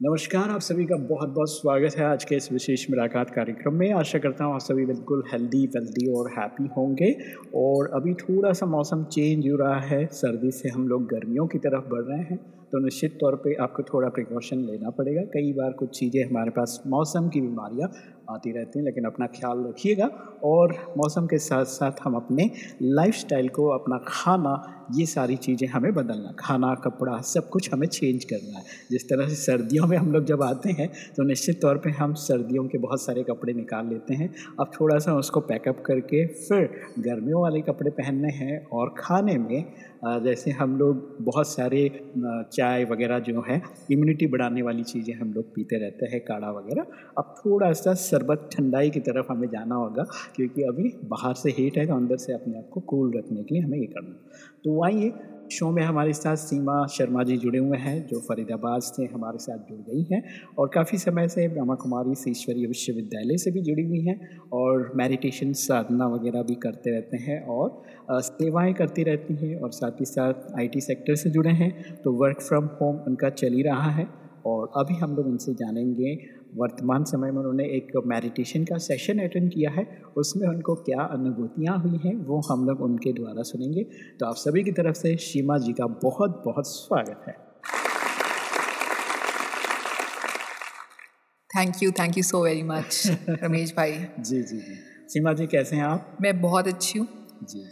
नमस्कार, आप सभी का बहुत बहुत स्वागत है आज के इस विशेष मुलाकात कार्यक्रम में। आशा करता हूँ आप सभी बिल्कुल हेल्दी वेल्दी और हैप्पी होंगे। और अभी थोड़ा सा मौसम चेंज हो रहा है, सर्दी से हम लोग गर्मियों की तरफ़ बढ़ रहे हैं तो निश्चित तौर पे आपको थोड़ा प्रिकॉशन लेना पड़ेगा। कई बार कुछ चीज़ें हमारे पास मौसम की बीमारियाँ आती रहती हैं, लेकिन अपना ख्याल रखिएगा। और मौसम के साथ साथ हम अपने लाइफस्टाइल को, अपना खाना, ये सारी चीज़ें हमें बदलना, खाना, कपड़ा, सब कुछ हमें चेंज करना है। जिस तरह से सर्दियों में हम लोग जब आते हैं तो निश्चित तौर पे हम सर्दियों के बहुत सारे कपड़े निकाल लेते हैं। अब थोड़ा सा उसको पैकअप करके फिर गर्मियों वाले कपड़े पहनने हैं और खाने में जैसे हम लोग बहुत सारे चाय वगैरह जो है इम्यूनिटी बढ़ाने वाली चीज़ें हम लोग पीते रहते हैं, काढ़ा वगैरह। अब थोड़ा सा शरबत ठंडाई की तरफ़ हमें जाना होगा, क्योंकि अभी बाहर से हीट है तो अंदर से अपने आप को कूल रखने के लिए हमें ये करना तो आइए शो में हमारे साथ सीमा शर्मा जी जुड़े हुए हैं, जो फरीदाबाद से हमारे साथ जुड़ गई हैं, और काफ़ी समय से ब्रह्मा कुमारी से ईश्वरीय विश्वविद्यालय से भी जुड़ी हुई हैं, और मेडिटेशन साधना वगैरह भी करते रहते हैं, और सेवाएँ करती रहती हैं, और साथ ही साथ आईटी सेक्टर से जुड़े हैं तो वर्क फ्रॉम होम उनका चल ही रहा है, और अभी हम लोग उनसे जानेंगे वर्तमान समय में उन्होंने एक मेडिटेशन का सेशन अटेंड किया है उसमें उनको क्या अनुभूतियाँ हुई हैं वो हम लोग उनके द्वारा सुनेंगे। तो आप सभी की तरफ़ से शीमा जी का बहुत बहुत स्वागत है। Thank you thank you so very much Ramesh bhai ji ji जी। सीमा जी कैसे हैं आप? मैं बहुत अच्छी हूँ। जी।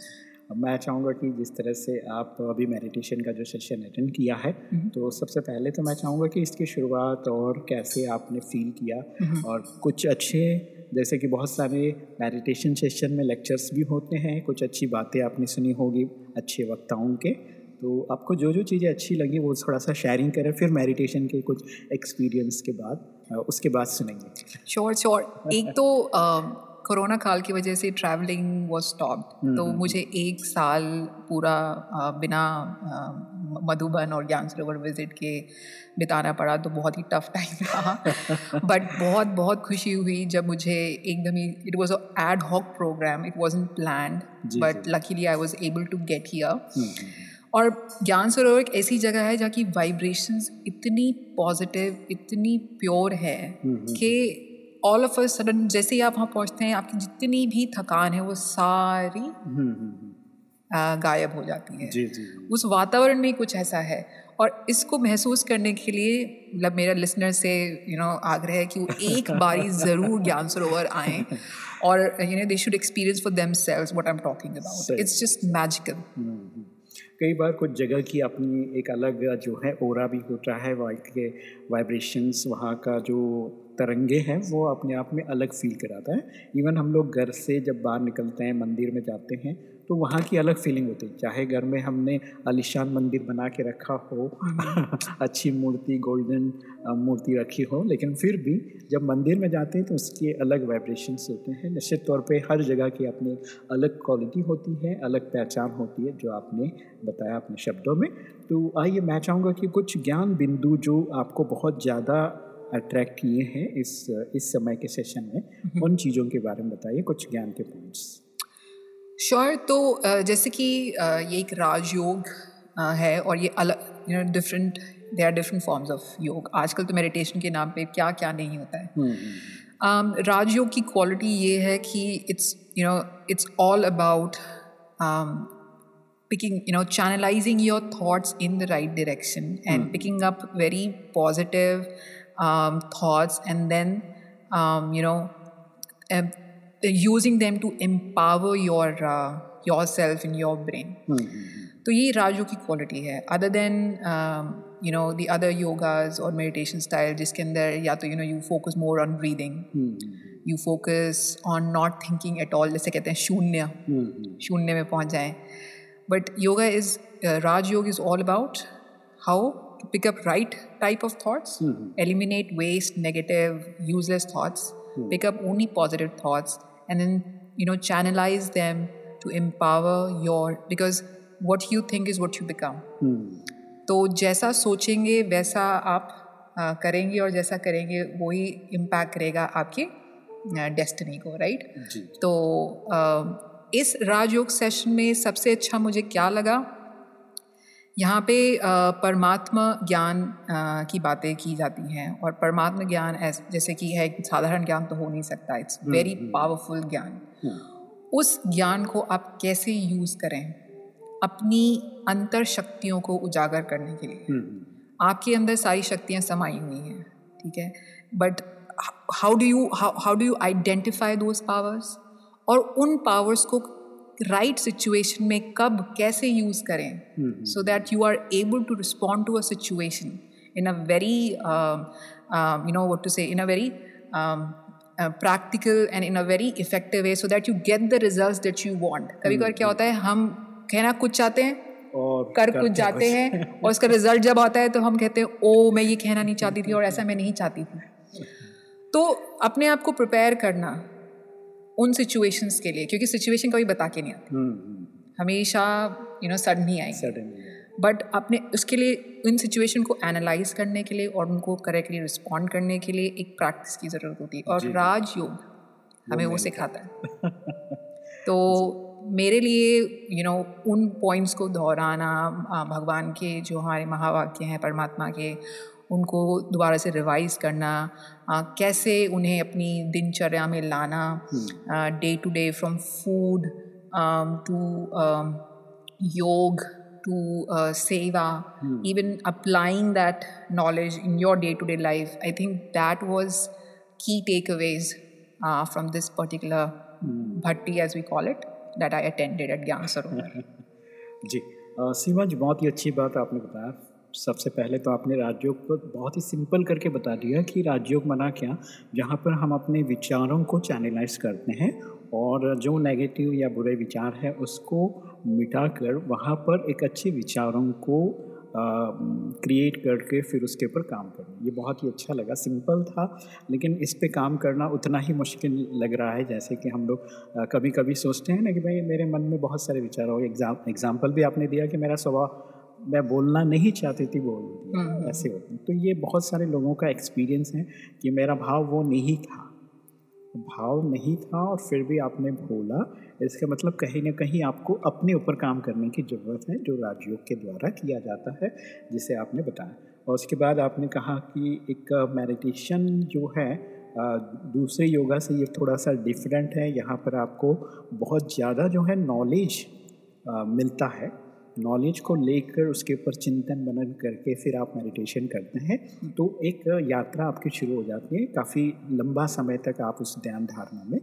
मैं चाहूँगा कि जिस तरह से आप अभी मेडिटेशन का जो सेशन अटेंड किया है हम्म। तो सबसे पहले तो मैं चाहूँगा कि इसकी शुरुआत और कैसे आपने फील किया हम्म। और कुछ अच्छे जैसे कि बहुत सारे मेडिटेशन सेशन में लेक्चर्स भी होते हैं कुछ अच्छी बातें आपने सुनी होगी अच्छे वक्ताओं के तो आपको जो जो चीज़ें अच्छी लगी वो थोड़ा सा शेयरिंग करें फिर मेडिटेशन के कुछ एक्सपीरियंस के बाद उसके बाद सुनेंगे श्योर श्योर एक तो कोरोना काल की वजह से ट्रैवलिंग वॉज़ स्टॉप तो मुझे एक साल पूरा बिना मधुबन और ज्ञान सरोवर विज़िट के बिताना पड़ा तो बहुत ही टफ टाइम रहा। बट बहुत बहुत खुशी हुई जब मुझे एकदम ही it was ad hoc program it was in plan but luckily I was able to get here और ज्ञान सरोवर एक ऐसी जगह है जहाँ की वाइब्रेशंस इतनी पॉजिटिव इतनी प्योर है कि ऑल ऑफ़ अ सडन जैसे ही आप वहाँ पहुँचते हैं आपकी जितनी भी थकान है वो सारी हम्म, हम्म, हम्म। गायब हो जाती है। जी, जी, उस वातावरण में कुछ ऐसा है। और इसको महसूस करने के लिए मतलब मेरा लिसनर से यू नो आग्रह है कि वो एक बारी ज़रूर ज्ञान सरोवर आएँ और you know they should experience for themselves what I am talking about it's just magical कई बार कुछ जगह की अपनी एक अलग जो है ओरा भी होता है वाइट के वाइब्रेशंस वहाँ का जो तरंगे हैं वो अपने आप में अलग फील कराता है। इवन हम लोग घर से जब बाहर निकलते हैं मंदिर में जाते हैं तो वहाँ की अलग फीलिंग होती है। चाहे घर में हमने आलिशान मंदिर बना के रखा हो अच्छी मूर्ति गोल्डन मूर्ति रखी हो लेकिन फिर भी जब मंदिर में जाते हैं तो उसके अलग वाइब्रेशंस होते हैं। निश्चित तौर पे हर जगह की अपनी अलग क्वालिटी होती है अलग पहचान होती है जो आपने बताया अपने शब्दों में। तो आइए मैं चाहूँगा कि कुछ ज्ञान बिंदु जो आपको बहुत ज़्यादा अट्रैक्ट किए हैं इस इस समय के सेशन में। हम्म। उन चीज़ों के बारे में बताइए कुछ ज्ञान के पॉइंट्स श्योर sure, तो जैसे कि ये एक राजयोग है और ये अलग you know different they are different forms of yog. आजकल तो मेडिटेशन के नाम पे क्या क्या नहीं होता है। um, राजयोग की क्वालिटी ये है कि it's you know it's all about picking you know channelizing your thoughts in the right direction and mm. picking up very positive um, thoughts and then um, you know uh, using them to empower your uh, yourself in your brain. तो ये राजो की quality है। Other than you know the other yogas और meditation style जिसके अंदर या तो you know you focus more on breathing you focus on not thinking at all जैसे कहते हैं शून्य। शून्य में पहुँच जाएँ। But yoga is Rajyoga is all about how pick up right type of thoughts, mm-hmm. eliminate waste, negative, useless thoughts, mm-hmm. pick up only positive thoughts, and then you know channelize them to empower your because what you think is what you become हम्म तो जैसा सोचेंगे वैसा आप आ, करेंगे और जैसा करेंगे वही इम्पैक्ट करेगा आपकी डेस्टिनी को राइट तो आ, इस राजयोग सेशन में सबसे अच्छा मुझे क्या लगा यहाँ पे परमात्मा ज्ञान की बातें की जाती हैं और परमात्मा ज्ञान जैसे कि है साधारण ज्ञान तो हो नहीं सकता। इट्स वेरी पावरफुल ज्ञान। उस ज्ञान को आप कैसे यूज़ करें? अपनी अंतर शक्तियों को उजागर करने के लिए। हम्म आपके अंदर सारी शक्तियाँ समाई हुई हैं ठीक है? But how do you how do you identify those powers और उन पावर्स को राइट सिचुएशन में कब कैसे यूज़ करें so that you are able to respond to a situation in a very um, you know what to say in a very um, uh, practical and in a very effective way so that you get the results that you want. कभी कभार क्या होता है हम कहना कुछ चाहते हैं और कर कुछ जाते हैं और उसका रिज़ल्ट जब आता है तो हम कहते हैं ओ मैं ये कहना नहीं चाहती थी और ऐसा मैं नहीं चाहती थी। तो अपने आप को प्रिपेयर करना उन सिचुएशंस के लिए क्योंकि सिचुएशन कभी बता के नहीं आती। हम्म हमेशा यू नो सडन ही आएँगे। बट अपने उसके लिए इन सिचुएशन को एनालाइज करने के लिए और उनको करेक्टली रिस्पॉन्ड करने के लिए एक प्रैक्टिस की ज़रूरत होती है। और राजयोग हमें वो सिखाता है। तो मेरे लिए यू नो उन पॉइंट्स को दोहराना भगवान के जो हमारे महावाक्य हैं परमात्मा के उनको दोबारा से रिवाइज करना आ, कैसे उन्हें अपनी दिनचर्या में लाना day to day from food to yoga to uh, seva, hmm. even applying that knowledge in your day to day life, I think that was key takeaways uh, from this particular hmm. bhatti, as we call it, that I attended at Gyan Sarovar. जी अ, सीमा जी बहुत ही अच्छी बात आपने बताया सबसे पहले तो आपने राजयोग को बहुत ही सिंपल करके बता दिया कि राजयोग मना क्या, जहाँ पर हम अपने विचारों को चैनलाइज करते हैं और जो नेगेटिव या बुरे विचार है उसको मिटाकर वहाँ पर एक अच्छे विचारों को क्रिएट करके फिर उसके ऊपर काम करना। ये बहुत ही अच्छा लगा। सिंपल था, लेकिन इस पे काम करना उतना ही मुश्किल लग रहा है, जैसे कि हम लोग कभी कभी सोचते हैं ना कि भाई मेरे मन में बहुत सारे विचार हो। एग्ज़ाम एग्ज़ाम्पल भी आपने दिया कि मेरा स्वभाव मैं बोलना नहीं चाहती थी बोल दिया ऐसे होते हैं। तो ये बहुत सारे लोगों का एक्सपीरियंस है कि मेरा भाव वो नहीं था। भाव नहीं था और फिर भी आपने बोला इसका मतलब कहीं ना कहीं आपको अपने ऊपर काम करने की ज़रूरत है जो राजयोग के द्वारा किया जाता है जिसे आपने बताया। और उसके बाद आपने कहा कि एक मेडिटेशन जो है दूसरे योगा से ये थोड़ा सा डिफरेंट है। यहाँ पर आपको बहुत ज़्यादा जो है नॉलेज मिलता है। नॉलेज को लेकर उसके ऊपर चिंतन मनन करके फिर आप मेडिटेशन करते हैं तो एक यात्रा आपकी शुरू हो जाती है काफ़ी लंबा समय तक आप उस ध्यान धारणा में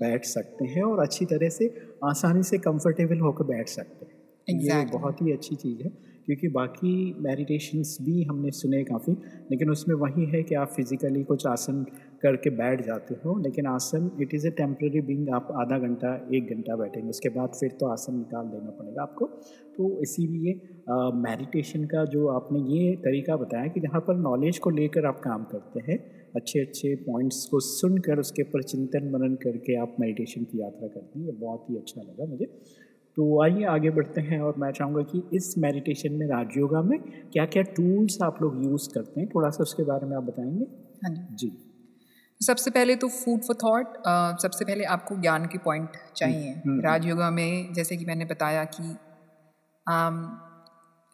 बैठ सकते हैं और अच्छी तरह से आसानी से कंफर्टेबल होकर बैठ सकते हैं exactly. ये बहुत ही अच्छी चीज़ है क्योंकि बाकी मेडिटेशंस भी हमने सुने काफ़ी लेकिन उसमें वही है कि आप फिज़िकली कुछ आसन करके बैठ जाते हो लेकिन asana it is a temporary being आप आधा घंटा एक घंटा बैठेंगे। उसके बाद फिर तो आसन निकाल देना पड़ेगा आपको। तो इसीलिए मेडिटेशन का जो आपने ये तरीका बताया कि जहाँ पर नॉलेज को लेकर आप काम करते हैं अच्छे अच्छे पॉइंट्स को सुनकर उसके ऊपर चिंतन मनन करके आप मेडिटेशन की यात्रा करते हैं ये बहुत ही अच्छा लगा मुझे। तो आइए आगे बढ़ते हैं और मैं चाहूँगा कि इस मेडिटेशन में राजयोगा में क्या क्या टूल्स आप लोग यूज़ करते हैं थोड़ा सा उसके बारे में आप बताएँगे? हाँ जी। जी। सबसे पहले तो फ़ूड फॉर थॉट सबसे पहले आपको ज्ञान के पॉइंट चाहिए। राजयोगा में जैसे कि मैंने बताया कि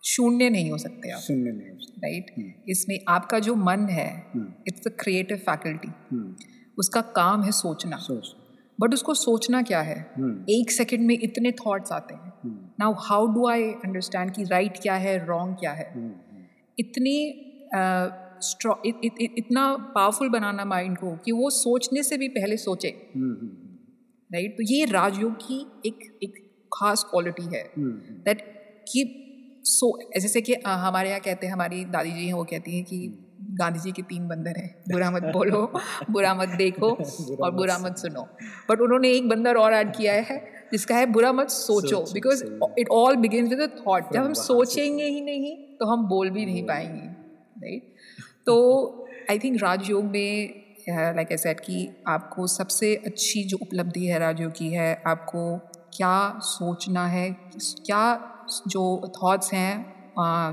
शून्य नहीं हो सकते आप। में उसको। राइट इसमें आपका जो मन है it's the creative faculty hmm, उसका काम है सोचना। सोच बट उसको सोचना क्या है? हम्म, एक सेकंड में इतने थॉट्स आते हैं। हम्म, now how do I understand कि राइट क्या है रॉन्ग क्या है? हम्म, हम्म, इतनी स्ट्रॉ इतना पावरफुल बनाना माइंड को कि वो सोचने से भी पहले सोचे। हम्म, हम्म, राइट तो ये राजयोग की एक एक खास क्वालिटी है। हम्म, दैट कि सो जैसे कि हमारे यहाँ कहते हैं हमारी दादी जी हैं वो कहती हैं कि गांधी जी के तीन बंदर हैं बुरा मत बोलो बुरा मत देखो और बुरा मत सुनो। बट उन्होंने एक बंदर और ऐड किया है जिसका है बुरा मत सोचो because it all begin with a thought जब हम सोचेंगे ही नहीं तो हम बोल भी नहीं पाएँगे। राइट तो आई थिंक राजयोग में लाइक आई सेड कि आपको सबसे अच्छी जो उपलब्धि है राजयोग की है आपको क्या सोचना है क्या जो थॉट्स हैं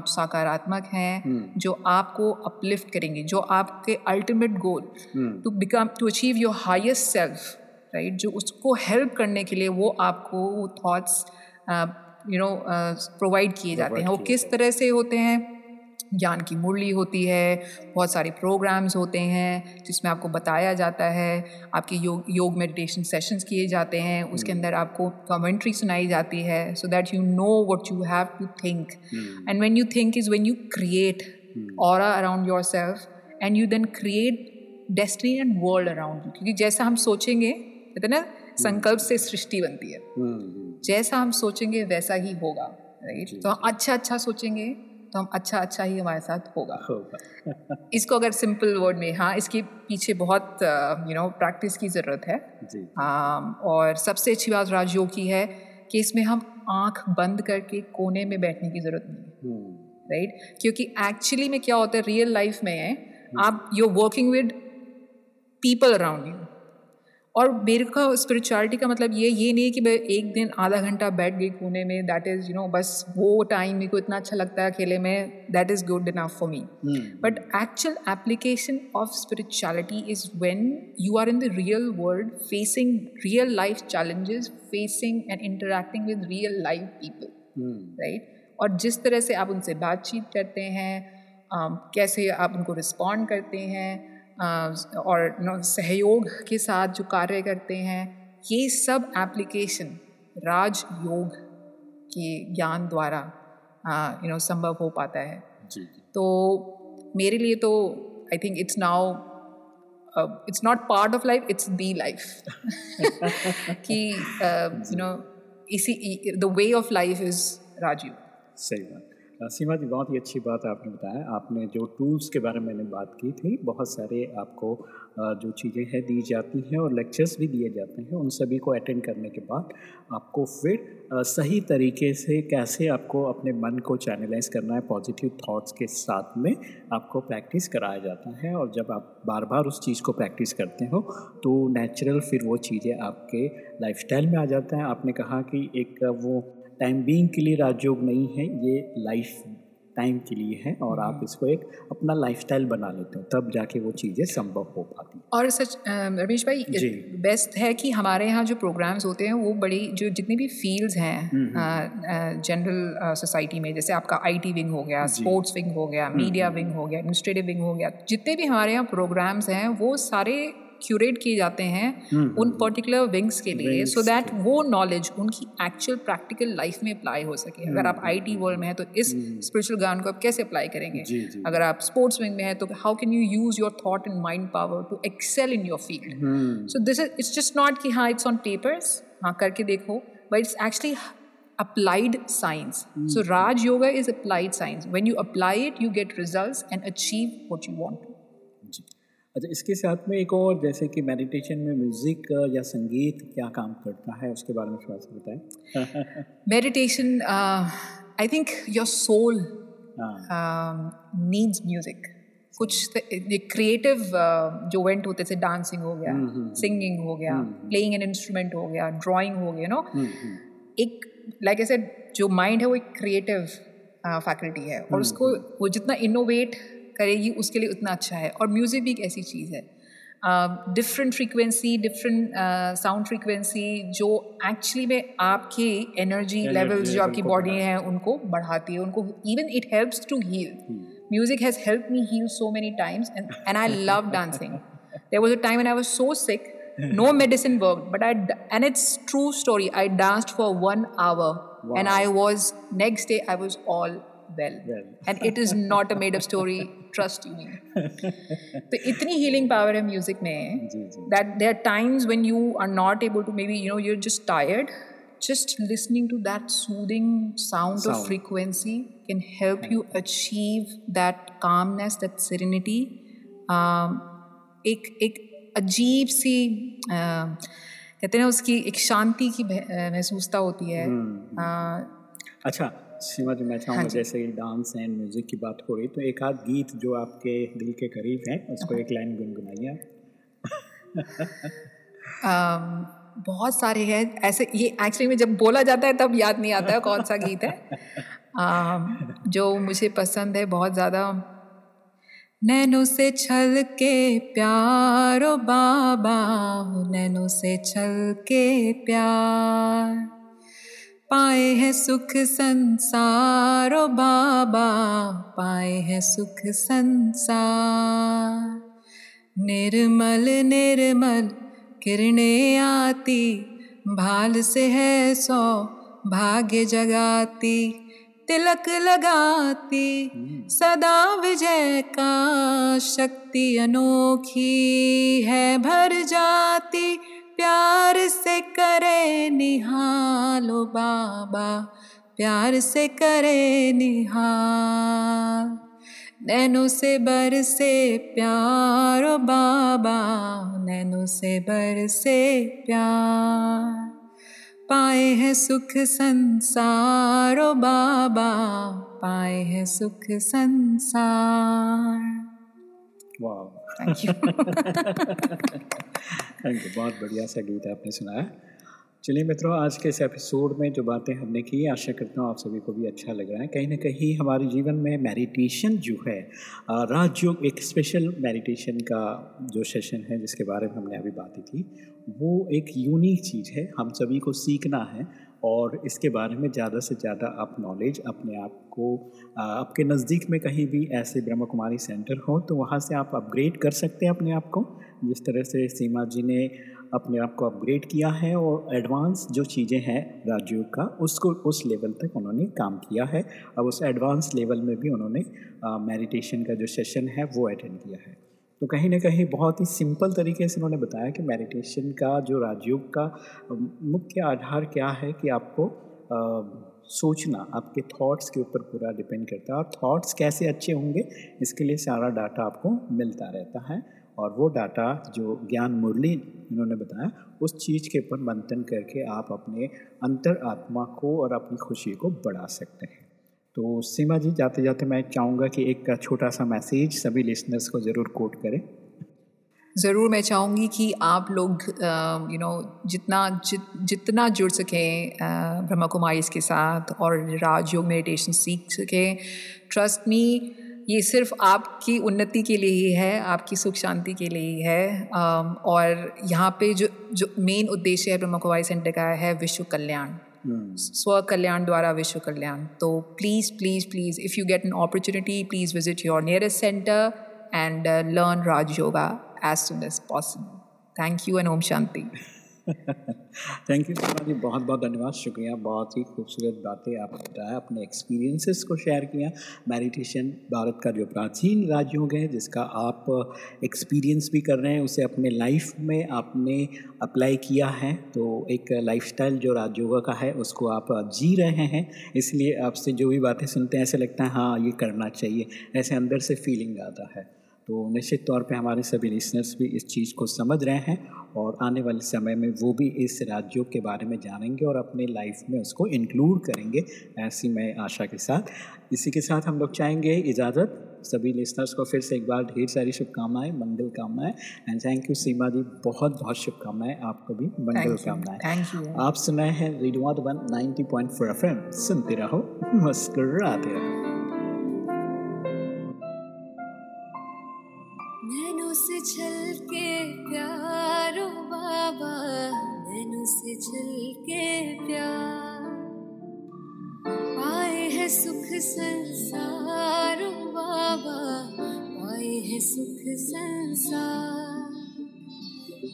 सकारात्मक हैं जो आपको अपलिफ्ट करेंगे जो आपके ultimate goal to become to achieve your highest self right जो उसको हेल्प करने के लिए वो आपको वो थॉट्स यू नो प्रोवाइड किए जाते हैं। वो किस तरह से होते हैं? ज्ञान की मुरली होती है बहुत सारे प्रोग्राम्स होते हैं जिसमें आपको बताया जाता है आपके योग योग मेडिटेशन सेशंस किए जाते हैं उसके अंदर आपको कमेंट्री सुनाई जाती है so that you know what you have to think and when you think is when you create or around your self and you then create destiny and world around you क्योंकि जैसा हम सोचेंगे कहते ना संकल्प से सृष्टि बनती है। जैसा हम सोचेंगे वैसा ही होगा राइट तो अच्छा अच्छा सोचेंगे तो हम अच्छा अच्छा ही हमारे साथ होगा। होगा। इसको अगर सिंपल वर्ड में हाँ इसके पीछे बहुत यू नो प्रैक्टिस की ज़रूरत है। जी। Um, और सबसे अच्छी बात राजयोग की है कि इसमें हम आँख बंद करके कोने में बैठने की ज़रूरत नहीं है। हम्म, राइट क्योंकि एक्चुअली में क्या होता है रियल लाइफ में है आप you working with people around you और मेरे का स्पिरिचुअलिटी का मतलब ये ये नहीं कि मैं एक दिन आधा घंटा बैठ गई कोने में दैट इज़ यू नो बस वो टाइम मेरे को इतना अच्छा लगता है अकेले में that is good enough for me but actual application of spirituality is when you are in the real world facing real life challenges facing and interacting with real life people right और जिस तरह से आप उनसे बातचीत करते हैं um, कैसे आप उनको रिस्पॉन्ड करते हैं और सहयोग के साथ जो कार्य करते हैं ये सब एप्लीकेशन राजयोग के ज्ञान द्वारा यू नो संभव हो पाता है। जी जी। तो मेरे लिए तो I think it's now it's not part of life it's the life कि यू नो इसी the way of life is Rajyoga. सही बात। सीमा जी, बहुत ही अच्छी बात आपने बताया। आपने जो टूल्स के बारे में मैंने बात की थी, बहुत सारे आपको जो चीज़ें हैं दी जाती हैं और लेक्चर्स भी दिए जाते हैं। उन सभी को अटेंड करने के बाद आपको फिर सही तरीके से कैसे आपको अपने मन को चैनलाइज करना है पॉजिटिव थॉट्स के साथ में आपको प्रैक्टिस कराया जाता है। और जब आप बार बार उस चीज़ को प्रैक्टिस करते हो तो नेचुरल फिर वो चीज़ें आपके लाइफस्टाइल में आ जाता है। आपने कहा कि एक वो टाइम बीइंग के लिए राजयोग नहीं है ये लाइफ टाइम के लिए है और आप इसको एक अपना लाइफस्टाइल बना लेते हो तब जाके वो चीज़ें संभव हो पाती हैं। और सच रमेश भाई। बेस्ट है कि हमारे यहाँ जो प्रोग्राम्स होते हैं वो बड़ी जो जितनी भी फील्ड्स हैं जनरल सोसाइटी में जैसे आपका आईटी विंग हो गया स्पोर्ट्स विंग हो गया मीडिया विंग हो गया एडमिनिस्ट्रेटिव विंग हो गया जितने भी हमारे यहाँ प्रोग्राम्स हैं वो सारे क्यूरेट किए जाते हैं उन पर्टिकुलर विंग्स के लिए सो दैट वो नॉलेज उनकी एक्चुअल प्रैक्टिकल लाइफ में अप्लाई हो सके। अगर आप आईटी वर्ल्ड में हैं तो इस स्पिरिचुअल ज्ञान को आप कैसे अप्लाई करेंगे। अगर आप स्पोर्ट्स विंग में हैं तो how can you use your thought and mind power to excel in your field so this is it's just not कि हाँ इट्स ऑन पेपर्स हाँ करके देखो but it's actually applied science. So raj yoga is applied science. When you apply it you get results and achieve what you want to. जी अच्छा इसके साथ में एक और जैसे कि मेडिटेशन में म्यूज़िक या संगीत क्या काम करता है उसके बारे में थोड़ा सा बताएँ। Uh, think your soul हाँ। um, needs music. कुछ क्रिएटिव जो वेंट होते थे डांसिंग हो गया सिंगिंग हो गया प्लेइंग एन इंस्ट्रूमेंट हो गया ड्राइंग हो गया नो एक लाइक ऐसे जो माइंड है वो एक क्रिएटिव फैकल्टी है। और उसको वो जितना इनोवेट करेगी उसके लिए उतना अच्छा है। और म्यूज़िक भी एक ऐसी चीज़ है। Different frequency different sound frequency जो एक्चुअली में आपके एनर्जी लेवल्स जो आपकी बॉडी हैं उनको बढ़ाती है। उनको even it helps to heal music has help me heal so many times and and I love dancing there was a time and I was so sick no medicine work but I and it's true story I dance for one hour and I was next day I was all well. well. And it is not a made up story, trust me. तो इतनी healing power है music में that there times when you are not able to maybe you know you're just tired just listening to that soothing sound of frequency can help you achieve that calmness that serenity एक एक अजीब सी कहते हैं उसकी एक शांति की महसूसता होती है। अच्छा सीमा जी मैं चाहूँगा हाँ जैसे डांस एंड म्यूज़िक की बात हो रही तो एक आध गीत जो आपके दिल के करीब है उसको एक लाइन गुनगुनाइए आप। बहुत सारे हैं ऐसे ये एक्चुअली में जब बोला जाता है तब याद नहीं आता है कौन सा गीत है। आ, जो मुझे पसंद है बहुत ज़्यादा। नैनो से छल के प्यारो बाबा नैनो से छल के प्यार। पाए हैं सुख संसारो बाबा, पाए हैं सुख संसार। निर्मल निर्मल किरणें आती, भाल से है सौ भाग्य जगाती, तिलक लगाती, सदा विजय का शक्ति अनोखी है, भर जाती। प्यार से करे निहालो बाबा, प्यार से करे निहाल। नैनो से बर से प्यारो बाबा, नैनो से बर से प्यार। पाए हैं सुख संसारो बाबा, पाए हैं सुख संसार। वाह थैंक यू थैंक यू बहुत बढ़िया सा गीत आपने सुनाया। चलिए मित्रों आज के इस एपिसोड में जो बातें हमने की आशा करता हूँ आप सभी को भी अच्छा लग रहा है। कहीं ना कहीं हमारे जीवन में मेडिटेशन जो है राजयोग एक स्पेशल मेडिटेशन का जो सेशन है जिसके बारे में हमने अभी बातें की वो एक यूनिक चीज़ है। हम सभी को सीखना है। और इसके बारे में ज़्यादा से ज़्यादा आप नॉलेज अपने आप को आपके नज़दीक में कहीं भी ऐसे ब्रह्म कुमारी सेंटर हो तो वहाँ से आप अपग्रेड कर सकते हैं अपने आप को। जिस तरह से सीमा जी ने अपने आप को अपग्रेड किया है और एडवांस जो चीज़ें हैं राजयोग का, उसको, उस लेवल तक उन्होंने काम किया है। अब उस एडवांस लेवल में भी उन्होंने मेडिटेशन का जो सेशन है, वो अटेंड किया है। तो कहीं ना कहीं बहुत ही सिंपल तरीके से उन्होंने बताया कि मेडिटेशन का जो राजयोग का मुख्य आधार क्या है कि आपको आ, सोचना आपके थॉट्स के ऊपर पूरा डिपेंड करता है। और थॉट्स कैसे अच्छे होंगे इसके लिए सारा डाटा आपको मिलता रहता है। और वो डाटा जो ज्ञान मुरली इन्होंने बताया उस चीज़ के ऊपर मंथन करके आप अपने अंतर आत्मा को और अपनी खुशी को बढ़ा सकते हैं। तो सीमा जी, जाते जाते मैं चाहूँगा कि एक छोटा सा मैसेज सभी लिसनर्स को ज़रूर कोट करें। ज़रूर, मैं चाहूँगी कि आप लोग यू नो जितना, जित, जितना जुड़ सकें ब्रह्मा कुमारी के साथ और राजयोग मेडिटेशन सीख सकें। ट्रस्ट मी ये सिर्फ़ आपकी उन्नति के लिए ही है, आपकी सुख शांति के लिए ही है। और यहाँ पे जो जो मेन उद्देश्य है ब्रह्म कुमारी सेंटर का है विश्व कल्याण। स्व कल्याण द्वारा, विश्व कल्याण। तो please please please if you get an opportunity please visit your nearest centre and learn Raj as soon as possible thank you and Om Shanti thank you Sharma ji बहुत बहुत धन्यवाद। शुक्रिया। बहुत ही खूबसूरत बातें आपने बताया, अपने एक्सपीरियंसेस को शेयर किया। मेडिटेशन भारत का जो प्राचीन राजयोग है, जिसका आप एक्सपीरियंस भी कर रहे हैं, उसे अपने लाइफ में आपने अप्लाई किया है तो एक लाइफस्टाइल जो राजयोग का है, उसको आप जी रहे हैं। इसलिए आपसे जो भी बातें सुनते हैं, ऐसे लगता है हाँ ये करना चाहिए। ऐसे अंदर से फीलिंग आता है। तो निश्चित तौर पे हमारे सभी लिसनर्स भी इस चीज़ को समझ रहे हैं और आने वाले समय में वो भी इस राज्यों के बारे में जानेंगे और अपने लाइफ में उसको इंक्लूड करेंगे ऐसी मैं आशा के साथ। इसी के साथ हम लोग चाहेंगे इजाज़त। सभी लिसनर्स को फिर से एक बार ढेर सारी शुभकामनाएँ मंगल कामनाएँ। And thank you Seema ji बहुत बहुत शुभकामनाएँ आपको भी मंगल कामनाएँ। थैंक यू आप सुनाए हैं radio one ninety point four F सुनते रहो मुस्कुराते रहो। प्यारो बाबा नैनो से छल के प्यार। पाए है सुख संसार बाबा, पाए है सुख संसार।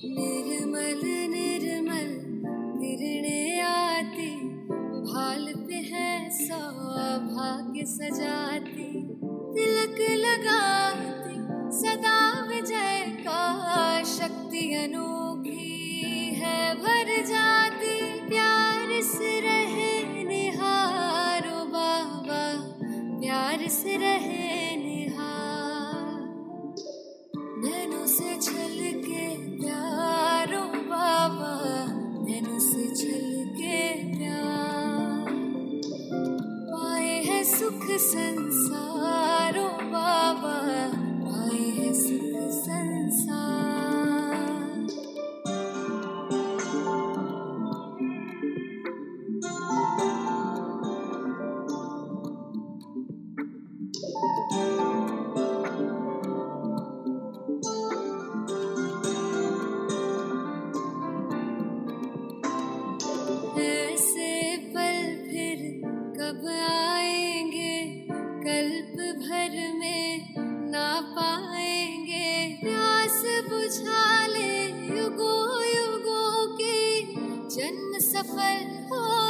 निर्मल निर्मल, किरणे आती, भाल पे है सौभाग्य सजाती। तिलक लगाती शक्ति fell, oh,